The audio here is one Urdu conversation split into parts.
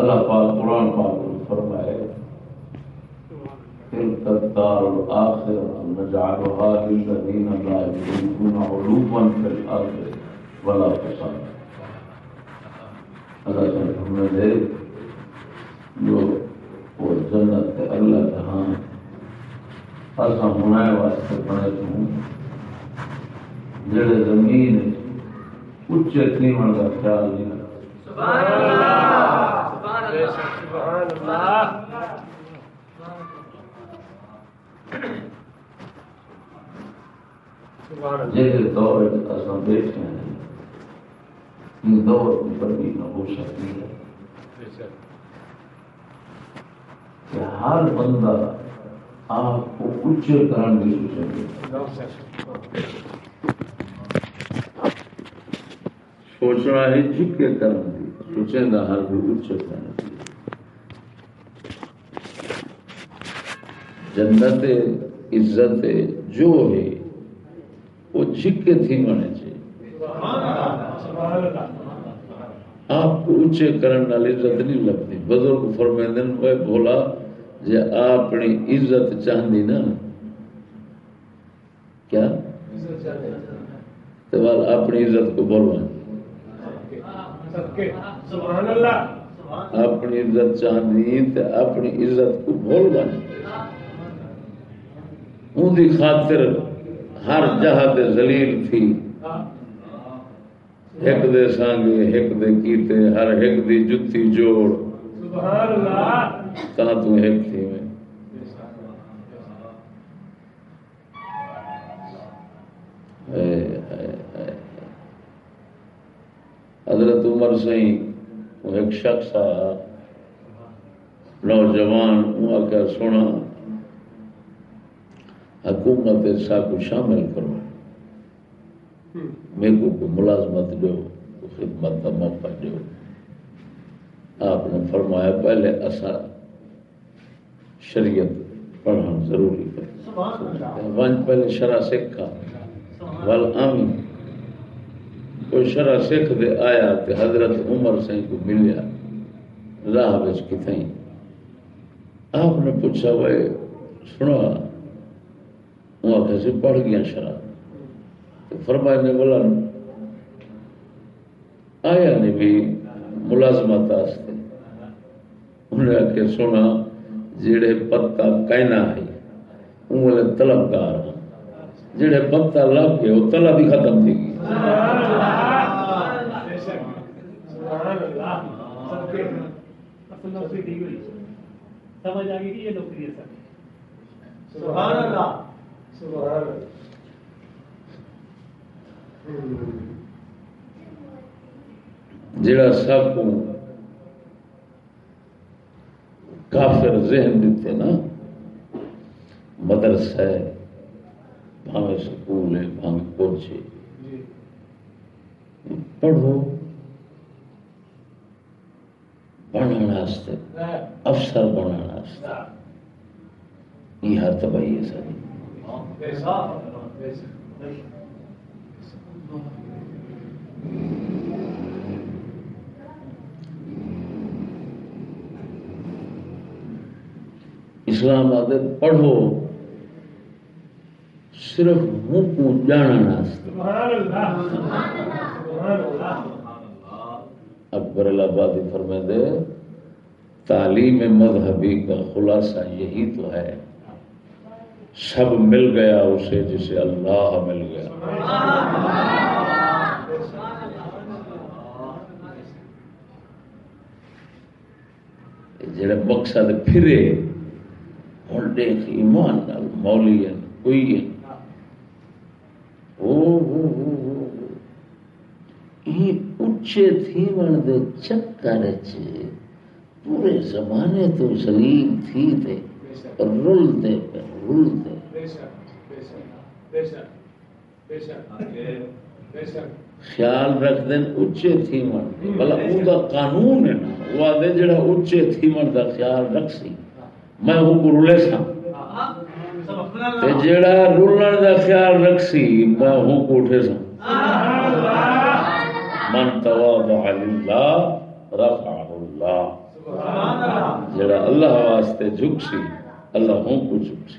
اللہ پاک قرآن پاک میں فرمائے تلك الدار الآخرة نجعلها للذين لا يريدون علوا في الأرض ولا فسادا اللہ سے ہمیں دے جو وہ جنت ہے، اللہ جہاں ایسا ہونا ہے واسطے بنے تو جڑے زمین اچے قیمت کا خیال نہیں سبحان اللہ! سبحان اللہ۔ جیسے دور اصل بیٹھے ہیں۔ یہ دور کی بڑی نبوشت نہیں ہے۔ کہ ہر بندہ آپ کو اچے کرنے کی سوچے سوچنا ہے۔ جھکے کرنے کی۔ سوچیں گا ہر بھی کرنے جنت عزت جو ہے وہ جھکے تھی مانے چاہیے آپ کو اچے کرنے والی عزت نہیں لگتی بزرگ فرمیندن وہ بولا جی اپنی عزت چاہتی نا۔ کیا؟ تو اپنی عزت کو بولوا سبحان اللہ۔ اپنی عزت چاہتی تو اپنی عزت کو بولوا ان کی خاطر ہر جہاں تے ذلیل تھی۔ ایک دے سانگے، ایک دے کیتے، ہر ایک دی جتی جوڑ۔ سبحان اللہ تا تو ایک تھی میں؟ حضرت عمر سہی وہ ایک شخص آیا نوجوان وہ آ سونا۔ حکومت سا کو شامل کرو۔ میرے کو کوئی ملازمت دو خدمت کا موقع دو آپ نے فرمایا پہلے اصا شریعت پڑھنا ضروری ہے۔ ون پہلے شرح سکھا ول آمی کوئی شرح سکھ دے آیا کہ حضرت عمر سے کو ملیا راہ بچ کتیں آپ نے پوچھا وہ سنا وہ آخر سے پڑھ گیا شرح۔ تو فرمایا نے بولا آیا نے بھی ملازمت آستے انہوں آخر سونا جڑے پتا کہنا ہے وہ طلبگار ہیں جڑے پتا لگ گئے، وہ طلب ہی ختم تھی گئی۔ سمجھ آ گئی کہ یہ نوکری ہے سر سبحان اللہ۔ جڑا سب کو کافر ذہن دیتے نا مدرسہ ہے بھاوے سکول ہے بھاوے کچھ ہے پڑھو واسطے افسر واسطے یہ ہر تباہی ہے ساری اسلام آتے پڑھو، صرف منہ کو جاننے واسطے اکبر الہبادی فرمائے دے، تعلیم مذہبی کا خلاصہ یہی تو ہے۔ سب مل گیا اسے جسے اللہ مل گیا۔ جڑے مقصد پھرے ہوں دیکھ ایمان نال مولی ہیں کوئی ہیں او اچے تھیون دے چکر پورے زمانے تو سلیم تھی تے رل دے پہ رل دے خیال رکھ دین اچے تھیون بلا او دا قانون ہے نا، وہ آدھے جڑا اچے تھیون دا خیال رکھ سی میں وہ کو رلے سا تے جڑا رولن دا خیال رکھ سی میں وہ کو اٹھے سا من تواضع للہ رفعه اللہ جڑا اللہ واسطے جھک سی اللہ ہوں کو جھک سی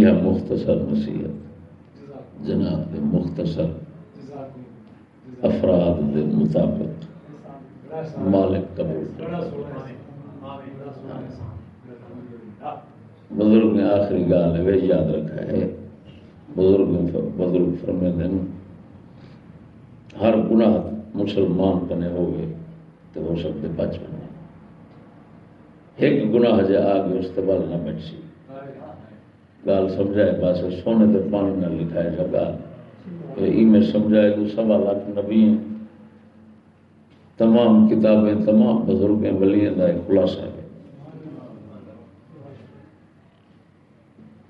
یہ مختصر نصیحت۔ جناب دے مختصر افراد دے مطابق۔ مالک قبول۔ بزرگ نے آخری گال وہ یاد رکھا ہے۔ بزرگ بزرگ فرمے دن ہر گناہ مسلمان کنے ہو گئے تو ہو سکتے بچ بنے۔ ایک گناہ جے آگے اس کے بعد نہ بچ سی۔ گال سمجھائے پاس سونے تے پانی نہ لکھائے جا گال۔ ای میں سمجھائے تو سوا لاکھ نبی ہیں۔ تمام کتابیں، تمام بزرگیں، ولیاں دا خلاصہ ہے۔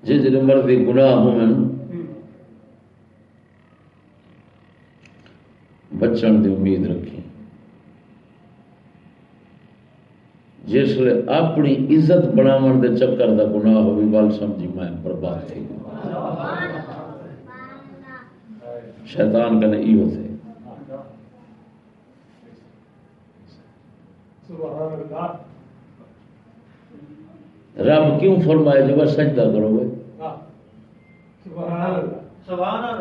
جس مرضی گناہ ہوں بچن دی امید رکھی جس لیے اپنی عزت بناون دے چکر دا گناہ ہوئی بال سمجھی، میں برباد تھی۔ شیطان کا نہیں ہوتے رب کیوں فرمائے جو سجدہ کرو گے۔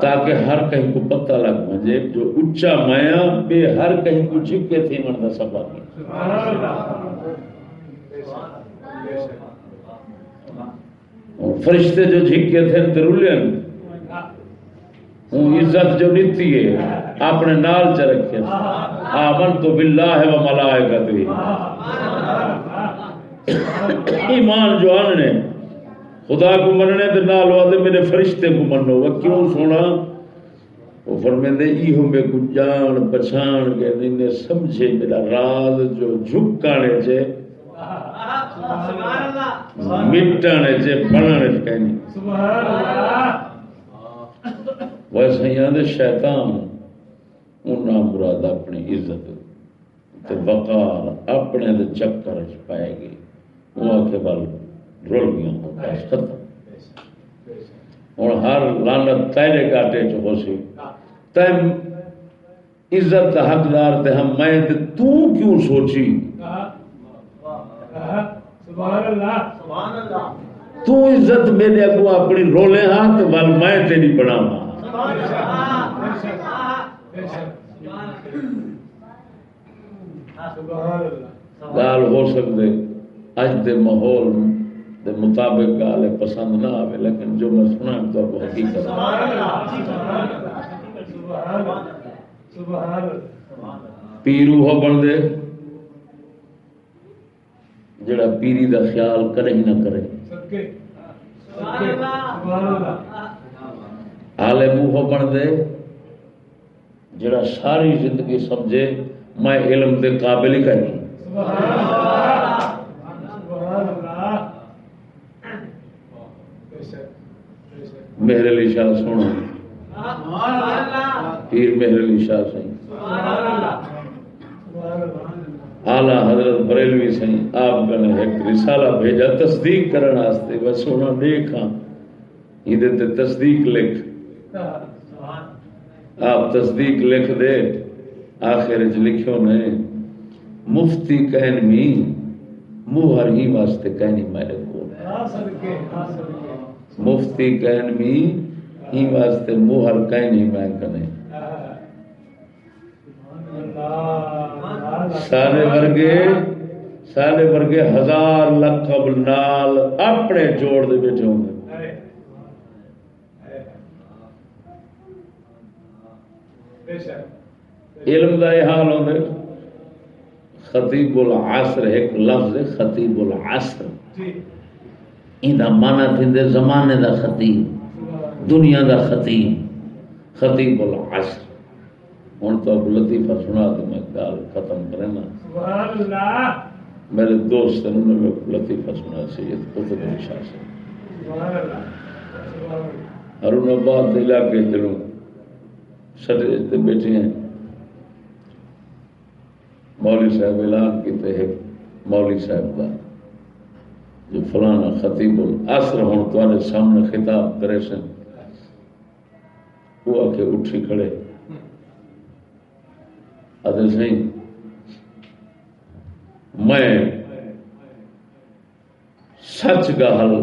تاکہ ہر کہیں کو پتہ لگ مجھے جو اچا مایا بے ہر کہیں کو جھکے تھے، مرد سبا کی فرشتے جو جھکے تھے درولین ہوں، عزت جو نیتی ہے، اپنے نال چ رکھے آمن تو باللہ ہے وہ ملائکت بھی ایمان جو آننے، خدا کو مننے تو نال وعدے میرے فرشتے کو منو۔ وہ کیوں سونا؟ وہ فرمیندے ای ہوں بے کچھ جان پچھان کے نے سمجھے میرا راز جو جھکانے چے۔ بنانے چے کہنی ویسے ہی دے شیطان انہاں مراد اپنی عزت تے وقار اپنے دے چکر چ پائے گی۔ وہ بل رول گیا ہوں بس ختم۔ اور ہر لانت تیرے کاٹے چ ہو سی۔ عزت حقدار تے ہم میں تے تو کیوں سوچی؟ تو عزت میرے اگو اپنی رولے ہاں تو ول میں تیری بناواں. گال ہو سکتے اج دے ماحول دے مطابق گال پسند نہ آئے لیکن جو میں سنا تو اب حقیقت پیرو ہو بن دے. جڑا پیری دا خیال کرے ہی نہ کرے۔ عالم وہ بن دے جڑا ساری زندگی سمجھے میں علم دے قابل ہی کہیں۔ مہر علی شاہ سونا۔ پیر مہر علی شاہ سی آلہ حضرت بریلوی سی آپ نے ایک رسالہ بھیجا، تصدیق کرنے واسطے۔ بس سونا دیکھا یہ تصدیق لکھ۔ آپ تصدیق لکھ دے۔ آخر چ لکھو نے، مفتی کہن می موہر ہی واسطے کہنی میرے کو مفتی کہن می ہی واسطے موہر کہنی میں کنے۔ اللہ۔ سارے ورگے سارے ورگے ہزار لقب نال اپنے جوڑ دے بیٹھے ہوں گے۔ علم دا یہ حال ہوندے خطیب العصر ایک لفظ ہے خطیب العصر۔ ان دا معنی تھندے زمانے دا خطیب دنیا دا خطیب خطیب العصر۔ ہوں تو اب لطیفہ سنا تو میں گال ختم کرنا میرے دوست نے نے لطیفہ سنا سید قطب شاہ سے۔ ہرون آباد علاقے جنوں سٹے بیٹھے ہیں۔ مولوی صاحب اعلان کیتے ہیں مولوی صاحب کا جو فلانا خطیب العصر ہوں تمہارے سامنے خطاب کرے سن۔ وہ آ کے اٹھی کھڑے۔ ادھر صحیح میں سچ کا حل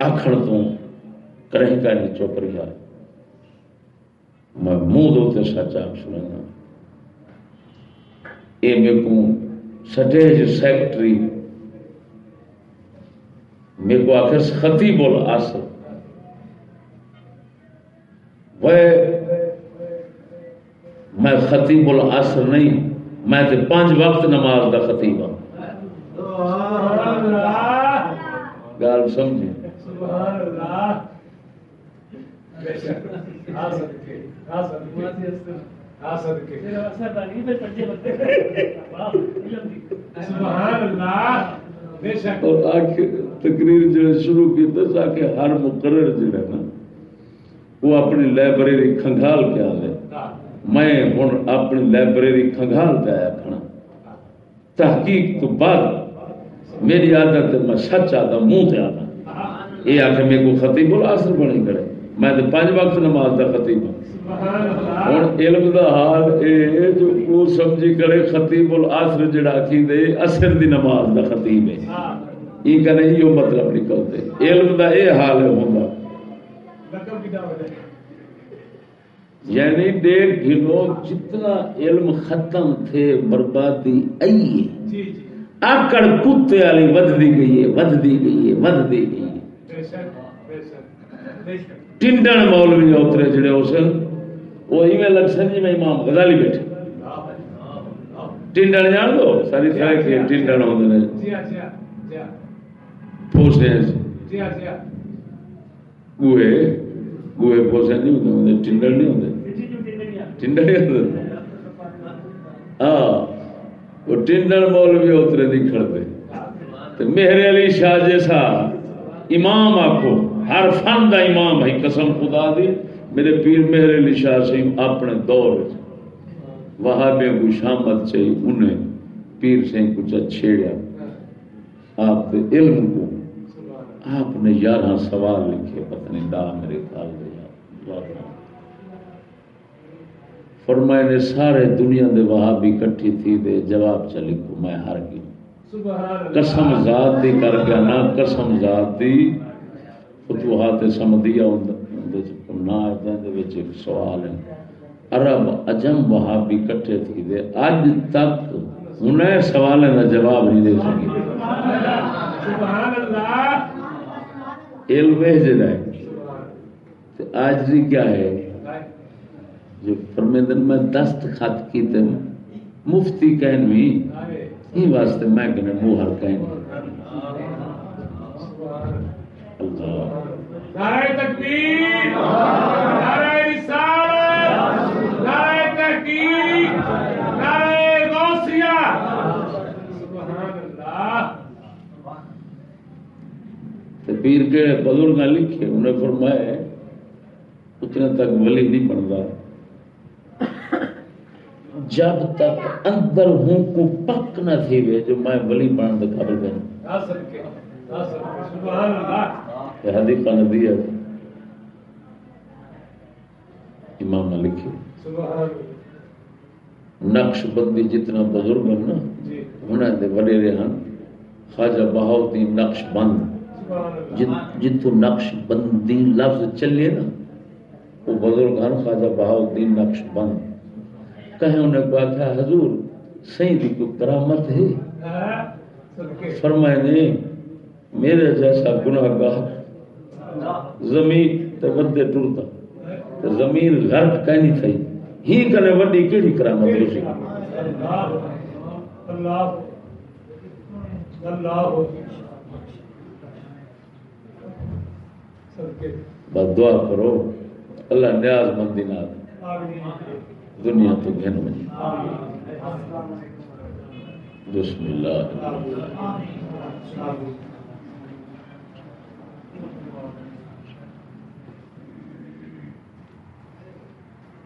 آخر تو کریں کا نہیں چپ رہا میں منہ دوتے سچ آخ سنا یہ میرے کو سٹیج سیکٹری میرے کو آخر خطی بول آس وہ میں خطیب العصر نہیں میں تے پانچ وقت نماز دا خطیب ہوں گال آ آ آ اور آخر تقریر جو شروع کی کہ ہر مقرر جڑا نا وہ اپنی لائبریری کھنگال کے آلے۔ میں ہوں اپنی لائبریری کھنگال پہ آیا تحقیق تو بعد میری عادت میں سچ آتا، منہ تے آتا۔ یہ آ کے میرے کو خطیب العصر بنی کرے میں تو پانچ وقت نماز دا خطیب ہوں ہوں علم دا حال اے جو کو سمجھی کرے خطیب العصر جڑا کی دے اثر دی نماز دا خطیب ہے یہ کہ نہیں یہ مطلب نکلتے۔ علم دا اے حال ہے ہوندا لقب کی دعوت ہے یعنی ڈیڑھ گھنو جتنا علم ختم تھے بربادی آئی ہے۔ جی جی۔ آکڑ کتے والی گئی ہے ودتی گئی ہے ودتی گئی ہے۔ بے شک بے شک ٹنڈن مولوی اترے جڑے اس وہ ایویں لگ سن جی میں امام غزالی بیٹھے۔ ٹنڈن جان دو ساری طرح کے ٹنڈن ہوتے ہیں جی جی جی جی۔ جی ہاں گوہے گوہے پھوسے نہیں ہوتے ٹنڈن نہیں ہوتے جی ٹینڈنیا ہاں وہ ٹنڈن مولوی اترے نہیں کھڑتے۔ تو مہر علی شاہ جیسا امام آکو ہر فن دا امام ہے قسم خدا دی، میرے پیر مہر علی شاہ سے اپنے دور وچ۔ وہابیوں کو شامت چاہیے انہیں پیر سے کچھ چھیڑیا۔ آپ علم کو آپ نے گیارہ سوال لکھے، پتہ دا میرے خیال دے فرمائے نے سارے دنیا دے وہابی کٹھی تھی دے جواب چ لکھو میں ہر گئی قسم ذات دی کر کے نا قسم ذات دی۔ فتوحات سمدیہ اندے نا دے وچ ایک سوال ہے۔ عرب عجم وہابی کٹھے تھی دے۔ اج تک انہیں سوالیں دا جواب نہیں دے سکی سبحان اللہ۔ علم ہے تے آج کیا ہے؟ جو فرمیدن میں دست خط کی تے مفتی کہن بھی ہی واسطے میں کہنے منہ ہر کہن۔ اللہ۔ نعرہ تکبیر نعرہ رسالت نعرہ تحقیق نعرہ غوثیہ۔ سبحان اللہ۔ پیر کے بزرگ لکھے انہیں فرمایا اتنے تک ولی نہیں بنتا۔ جب تک اندر ہوں کو پک نہ تھی وے جو میں ولی بن دے قابل بن۔ یہ حدیقہ ندی ہے۔ امام نے لکھی نقش بندی جتنا بزرگ ہیں نا جی۔ دے وڈیرے ہیں۔ خواجہ بہاؤدین نقش بند۔ سبحان اللہ۔ جت- جتوں نقش بندی لفظ چلے نا وہ بزرگ ہیں خواجہ بہاؤدین نقش بند۔ کہیں انہیں کو آخیا حضور صحیح دی کو کرامت ہے۔ فرمائے نے، میرے جیسا گناہ گاہ زمین تے ودے ٹرتا زمین غرق کہیں تھی ہی کنے وڈی کیڑی کرامت ہو سی بس دعا کرو، اللہ نیاز مندی نال۔ آمین دنیا تو گھن بنی بسم اللہ۔